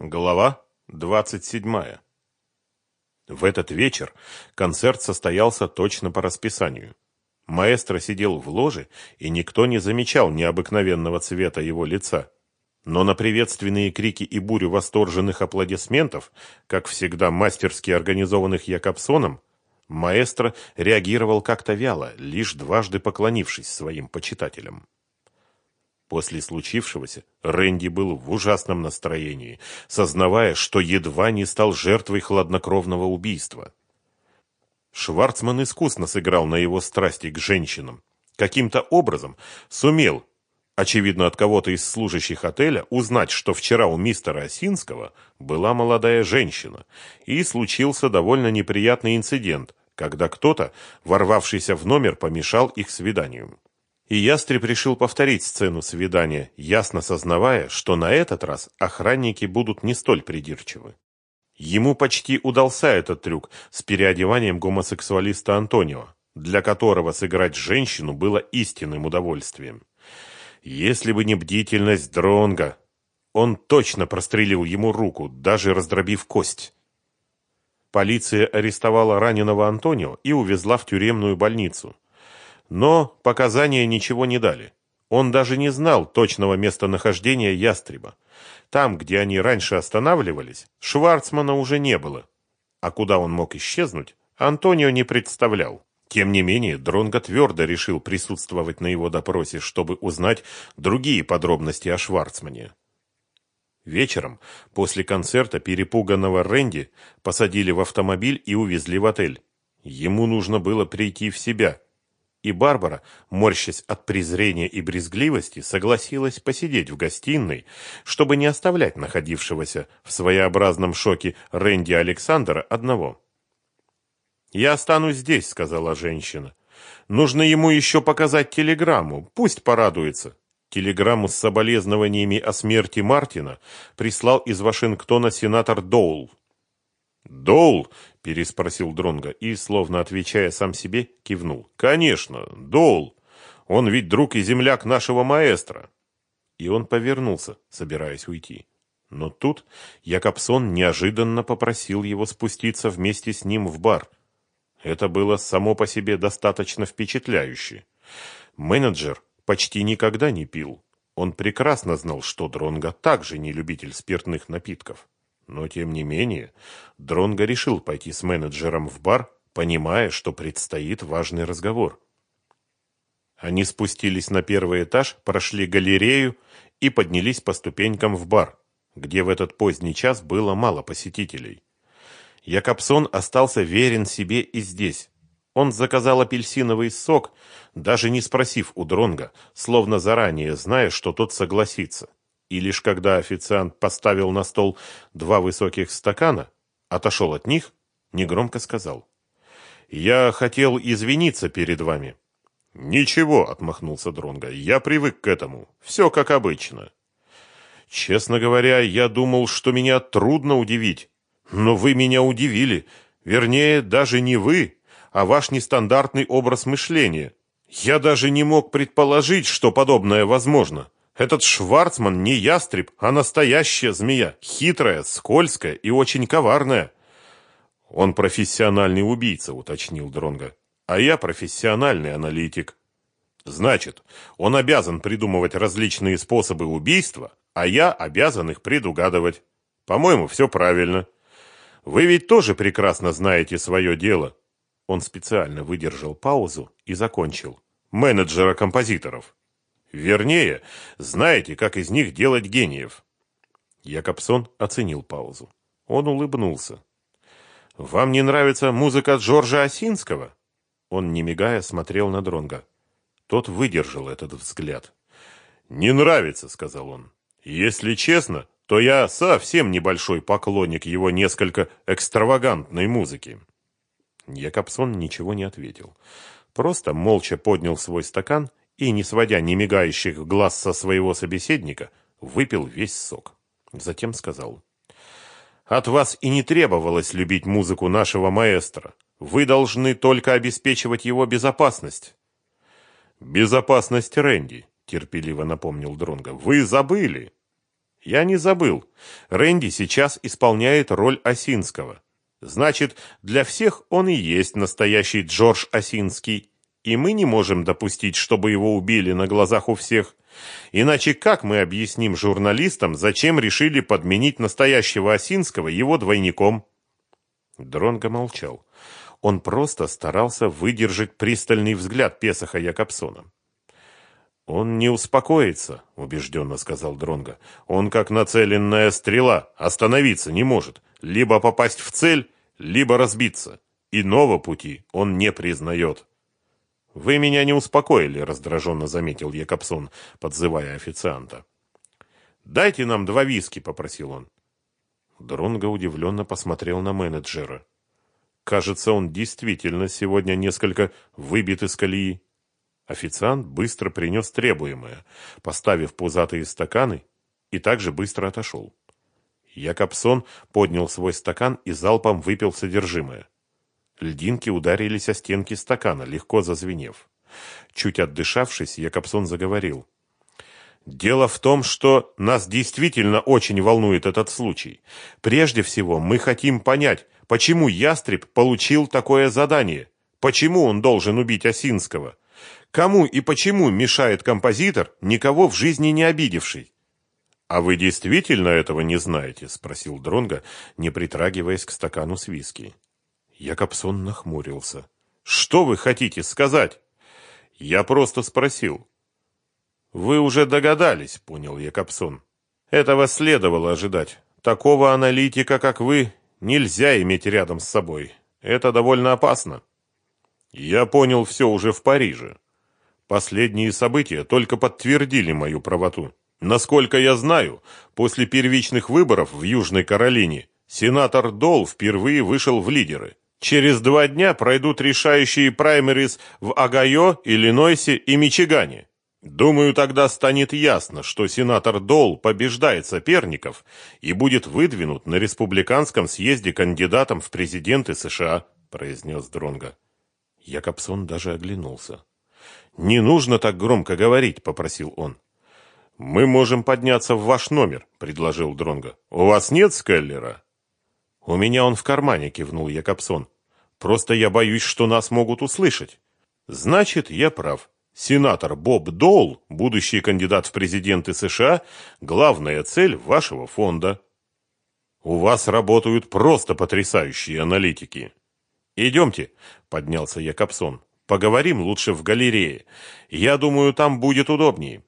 Глава 27. В этот вечер концерт состоялся точно по расписанию. Маэстро сидел в ложе, и никто не замечал необыкновенного цвета его лица. Но на приветственные крики и бурю восторженных аплодисментов, как всегда мастерски организованных Якобсоном, маэстро реагировал как-то вяло, лишь дважды поклонившись своим почитателям. После случившегося Рэнди был в ужасном настроении, сознавая, что едва не стал жертвой хладнокровного убийства. Шварцман искусно сыграл на его страсти к женщинам. Каким-то образом сумел, очевидно от кого-то из служащих отеля, узнать, что вчера у мистера Осинского была молодая женщина, и случился довольно неприятный инцидент, когда кто-то, ворвавшийся в номер, помешал их свиданию и ястреб решил повторить сцену свидания, ясно сознавая, что на этот раз охранники будут не столь придирчивы. Ему почти удался этот трюк с переодеванием гомосексуалиста Антонио, для которого сыграть женщину было истинным удовольствием. Если бы не бдительность Дронга, он точно прострелил ему руку, даже раздробив кость. Полиция арестовала раненого Антонио и увезла в тюремную больницу. Но показания ничего не дали. Он даже не знал точного местонахождения ястреба. Там, где они раньше останавливались, Шварцмана уже не было. А куда он мог исчезнуть, Антонио не представлял. Тем не менее, Дронго твердо решил присутствовать на его допросе, чтобы узнать другие подробности о Шварцмане. Вечером, после концерта, перепуганного Рэнди посадили в автомобиль и увезли в отель. Ему нужно было прийти в себя – и Барбара, морщась от презрения и брезгливости, согласилась посидеть в гостиной, чтобы не оставлять находившегося в своеобразном шоке Рэнди Александра одного. «Я останусь здесь», — сказала женщина. «Нужно ему еще показать телеграмму, пусть порадуется». Телеграмму с соболезнованиями о смерти Мартина прислал из Вашингтона сенатор Доул. «Доул?» – переспросил Дронга и, словно отвечая сам себе, кивнул. «Конечно, Доул. Он ведь друг и земляк нашего маэстро». И он повернулся, собираясь уйти. Но тут Якобсон неожиданно попросил его спуститься вместе с ним в бар. Это было само по себе достаточно впечатляюще. Менеджер почти никогда не пил. Он прекрасно знал, что Дронга также не любитель спиртных напитков. Но, тем не менее, Дронго решил пойти с менеджером в бар, понимая, что предстоит важный разговор. Они спустились на первый этаж, прошли галерею и поднялись по ступенькам в бар, где в этот поздний час было мало посетителей. Якобсон остался верен себе и здесь. Он заказал апельсиновый сок, даже не спросив у Дронга, словно заранее зная, что тот согласится и лишь когда официант поставил на стол два высоких стакана, отошел от них, негромко сказал. «Я хотел извиниться перед вами». «Ничего», — отмахнулся Дронга, — «я привык к этому. Все как обычно». «Честно говоря, я думал, что меня трудно удивить. Но вы меня удивили. Вернее, даже не вы, а ваш нестандартный образ мышления. Я даже не мог предположить, что подобное возможно». Этот Шварцман не ястреб, а настоящая змея, хитрая, скользкая и очень коварная. Он профессиональный убийца, уточнил Дронга. А я профессиональный аналитик. Значит, он обязан придумывать различные способы убийства, а я обязан их предугадывать. По-моему, все правильно. Вы ведь тоже прекрасно знаете свое дело. Он специально выдержал паузу и закончил. Менеджера композиторов. Вернее, знаете, как из них делать гениев. Якобсон оценил паузу. Он улыбнулся. Вам не нравится музыка Джорджа Осинского? Он не мигая смотрел на Дронга. Тот выдержал этот взгляд. Не нравится, сказал он. Если честно, то я совсем небольшой поклонник его несколько экстравагантной музыки. Якобсон ничего не ответил. Просто молча поднял свой стакан и, не сводя ни мигающих глаз со своего собеседника, выпил весь сок. Затем сказал. «От вас и не требовалось любить музыку нашего маэстро. Вы должны только обеспечивать его безопасность». «Безопасность Рэнди», — терпеливо напомнил Дронго. «Вы забыли». Я не забыл. Рэнди сейчас исполняет роль Осинского. Значит, для всех он и есть настоящий Джордж Осинский. И мы не можем допустить, чтобы его убили на глазах у всех. Иначе как мы объясним журналистам, зачем решили подменить настоящего Осинского его двойником? Дронго молчал. Он просто старался выдержать пристальный взгляд Песоха Якобсона. Он не успокоится, убежденно сказал Дронго. Он как нацеленная стрела, остановиться не может, либо попасть в цель, либо разбиться. Иного пути он не признает. Вы меня не успокоили, раздраженно заметил Якобсон, подзывая официанта. Дайте нам два виски, попросил он. Дронго удивленно посмотрел на менеджера. Кажется, он действительно сегодня несколько выбит из колеи. Официант быстро принес требуемое, поставив пузатые стаканы, и также быстро отошел. Якобсон поднял свой стакан и залпом выпил содержимое. Льдинки ударились о стенки стакана, легко зазвенев. Чуть отдышавшись, Якобсон заговорил. «Дело в том, что нас действительно очень волнует этот случай. Прежде всего, мы хотим понять, почему Ястреб получил такое задание. Почему он должен убить Осинского? Кому и почему мешает композитор, никого в жизни не обидевший? А вы действительно этого не знаете, спросил Дронга, не притрагиваясь к стакану с виски. Якобсон нахмурился. Что вы хотите сказать? Я просто спросил. Вы уже догадались, понял Якобсон. Этого следовало ожидать. Такого аналитика, как вы, нельзя иметь рядом с собой. Это довольно опасно. Я понял все уже в Париже. Последние события только подтвердили мою правоту. Насколько я знаю, после первичных выборов в Южной Каролине сенатор Дол впервые вышел в лидеры. Через два дня пройдут решающие праймерис в Огайо, Иллинойсе и Мичигане. Думаю, тогда станет ясно, что сенатор Дол побеждает соперников и будет выдвинут на республиканском съезде кандидатом в президенты США, произнес Дронга. Якобсон даже оглянулся. «Не нужно так громко говорить», — попросил он. «Мы можем подняться в ваш номер», — предложил Дронго. «У вас нет скеллера?» «У меня он в кармане», — кивнул Якобсон. «Просто я боюсь, что нас могут услышать». «Значит, я прав. Сенатор Боб Доул, будущий кандидат в президенты США, главная цель вашего фонда. У вас работают просто потрясающие аналитики». «Идемте», — поднялся Якобсон. Поговорим лучше в галерее. Я думаю, там будет удобнее.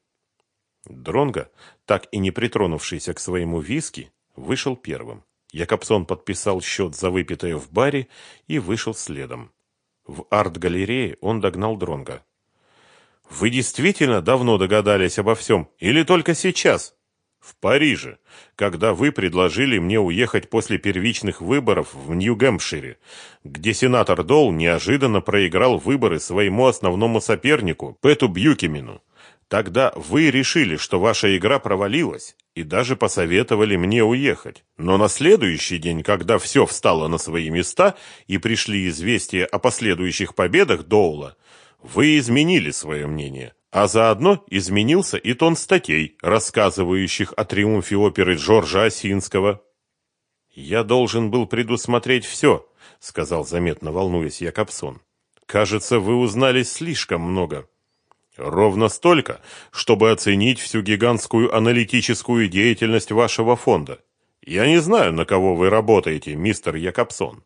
Дронго, так и не притронувшийся к своему виски, вышел первым. Якобсон подписал счет за выпитое в баре и вышел следом. В арт-галерее он догнал Дронга. «Вы действительно давно догадались обо всем? Или только сейчас?» «В Париже, когда вы предложили мне уехать после первичных выборов в Нью-Гэмпшире, где сенатор Дол неожиданно проиграл выборы своему основному сопернику, Пэту Бьюкимину. Тогда вы решили, что ваша игра провалилась, и даже посоветовали мне уехать. Но на следующий день, когда все встало на свои места и пришли известия о последующих победах Доула, вы изменили свое мнение» а заодно изменился и тон статей, рассказывающих о триумфе оперы Джорджа Осинского. «Я должен был предусмотреть все», — сказал заметно волнуясь Якобсон. «Кажется, вы узнали слишком много». «Ровно столько, чтобы оценить всю гигантскую аналитическую деятельность вашего фонда. Я не знаю, на кого вы работаете, мистер Якобсон,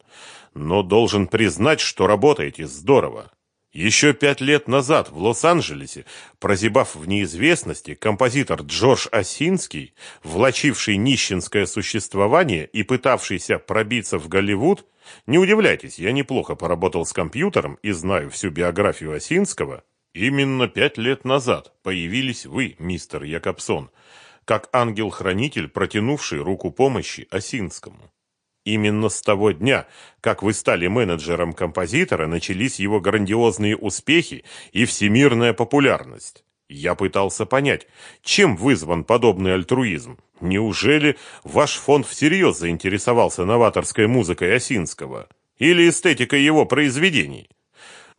но должен признать, что работаете здорово. Еще пять лет назад в Лос-Анджелесе, прозябав в неизвестности, композитор Джордж Осинский, влачивший нищенское существование и пытавшийся пробиться в Голливуд, не удивляйтесь, я неплохо поработал с компьютером и знаю всю биографию Осинского, именно пять лет назад появились вы, мистер Якобсон, как ангел-хранитель, протянувший руку помощи Осинскому. Именно с того дня, как вы стали менеджером композитора, начались его грандиозные успехи и всемирная популярность. Я пытался понять, чем вызван подобный альтруизм. Неужели ваш фонд всерьез заинтересовался новаторской музыкой Осинского или эстетикой его произведений?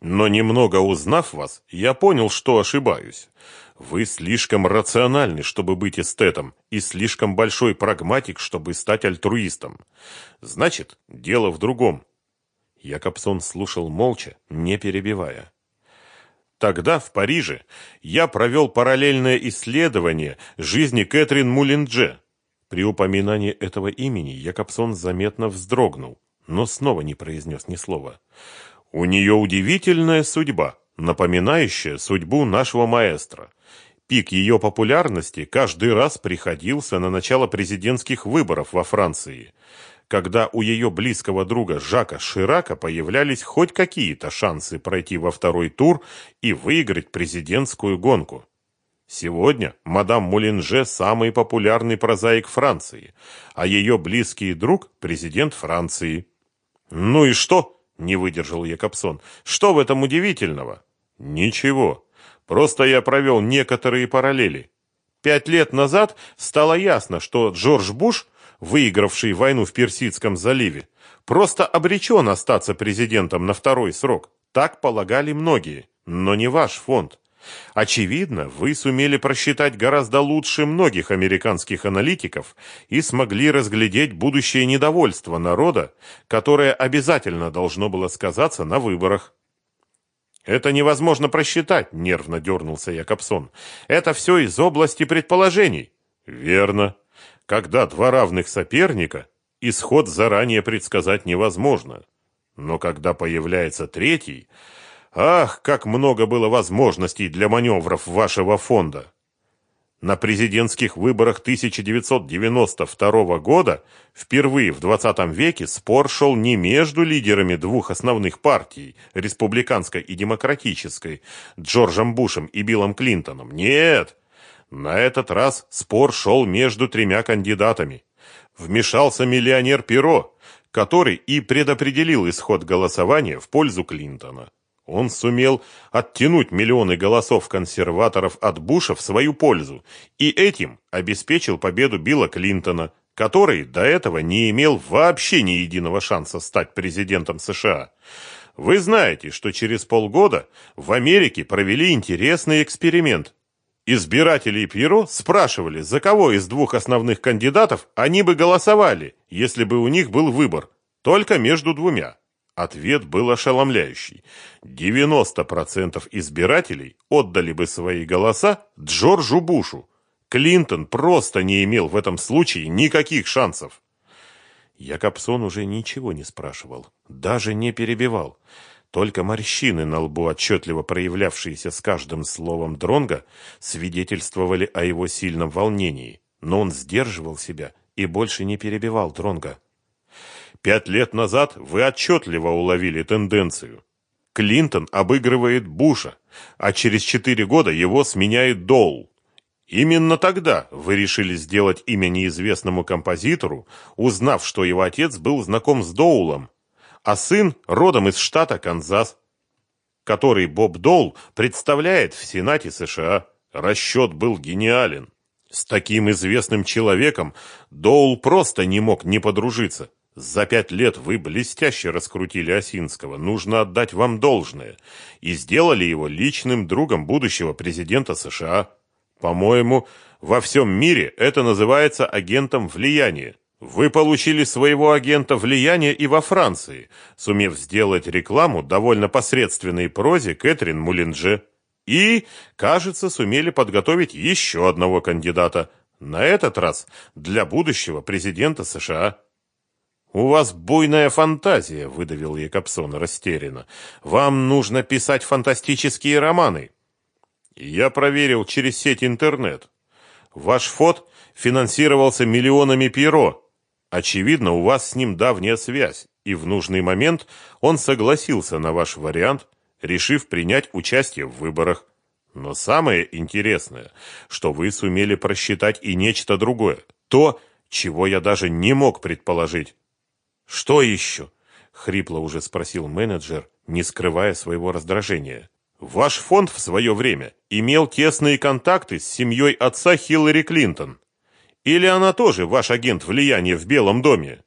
Но немного узнав вас, я понял, что ошибаюсь. Вы слишком рациональны, чтобы быть эстетом, и слишком большой прагматик, чтобы стать альтруистом. Значит, дело в другом. Якобсон слушал молча, не перебивая. Тогда, в Париже, я провел параллельное исследование жизни Кэтрин Мулиндже. При упоминании этого имени Якобсон заметно вздрогнул, но снова не произнес ни слова. У нее удивительная судьба, напоминающая судьбу нашего маэстро. Пик ее популярности каждый раз приходился на начало президентских выборов во Франции – когда у ее близкого друга Жака Ширака появлялись хоть какие-то шансы пройти во второй тур и выиграть президентскую гонку. Сегодня мадам Мулинже самый популярный прозаик Франции, а ее близкий друг – президент Франции. «Ну и что?» – не выдержал Якобсон. «Что в этом удивительного?» «Ничего. Просто я провел некоторые параллели. Пять лет назад стало ясно, что Джордж Буш – выигравший войну в Персидском заливе, просто обречен остаться президентом на второй срок. Так полагали многие, но не ваш фонд. Очевидно, вы сумели просчитать гораздо лучше многих американских аналитиков и смогли разглядеть будущее недовольство народа, которое обязательно должно было сказаться на выборах. «Это невозможно просчитать», — нервно дернулся Якобсон. «Это все из области предположений». «Верно. Когда два равных соперника, исход заранее предсказать невозможно. Но когда появляется третий, ах, как много было возможностей для маневров вашего фонда. На президентских выборах 1992 года впервые в 20 веке спор шел не между лидерами двух основных партий, республиканской и демократической, Джорджем Бушем и Биллом Клинтоном. Нет, на этот раз спор шел между тремя кандидатами. Вмешался миллионер Перо, который и предопределил исход голосования в пользу Клинтона. Он сумел оттянуть миллионы голосов консерваторов от Буша в свою пользу и этим обеспечил победу Билла Клинтона, который до этого не имел вообще ни единого шанса стать президентом США. Вы знаете, что через полгода в Америке провели интересный эксперимент, Избиратели Пьеро спрашивали, за кого из двух основных кандидатов они бы голосовали, если бы у них был выбор, только между двумя. Ответ был ошеломляющий. 90% избирателей отдали бы свои голоса Джорджу Бушу. Клинтон просто не имел в этом случае никаких шансов. Якобсон уже ничего не спрашивал, даже не перебивал. Только морщины на лбу, отчетливо проявлявшиеся с каждым словом дронга, свидетельствовали о его сильном волнении, но он сдерживал себя и больше не перебивал дронга. Пять лет назад вы отчетливо уловили тенденцию. Клинтон обыгрывает Буша, а через четыре года его сменяет Доул. Именно тогда вы решили сделать имя неизвестному композитору, узнав, что его отец был знаком с Доулом, а сын родом из штата Канзас, который Боб Доул представляет в Сенате США. Расчет был гениален. С таким известным человеком Доул просто не мог не подружиться. За пять лет вы блестяще раскрутили Осинского, нужно отдать вам должное, и сделали его личным другом будущего президента США. По-моему, во всем мире это называется агентом влияния. Вы получили своего агента влияния и во Франции, сумев сделать рекламу довольно посредственной прозе Кэтрин Мулинже. И, кажется, сумели подготовить еще одного кандидата, на этот раз для будущего президента США. «У вас буйная фантазия», — выдавил Якобсон растерянно. «Вам нужно писать фантастические романы». Я проверил через сеть интернет. Ваш фот финансировался миллионами перо, Очевидно, у вас с ним давняя связь, и в нужный момент он согласился на ваш вариант, решив принять участие в выборах. Но самое интересное, что вы сумели просчитать и нечто другое, то, чего я даже не мог предположить. Что еще? хрипло уже спросил менеджер, не скрывая своего раздражения. Ваш фонд в свое время имел тесные контакты с семьей отца Хиллари Клинтон. Или она тоже ваш агент влияния в Белом доме?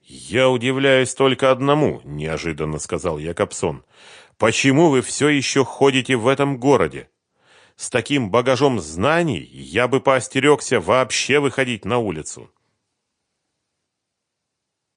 Я удивляюсь только одному, неожиданно сказал Якобсон. Почему вы все еще ходите в этом городе? С таким багажом знаний я бы поостерегся вообще выходить на улицу.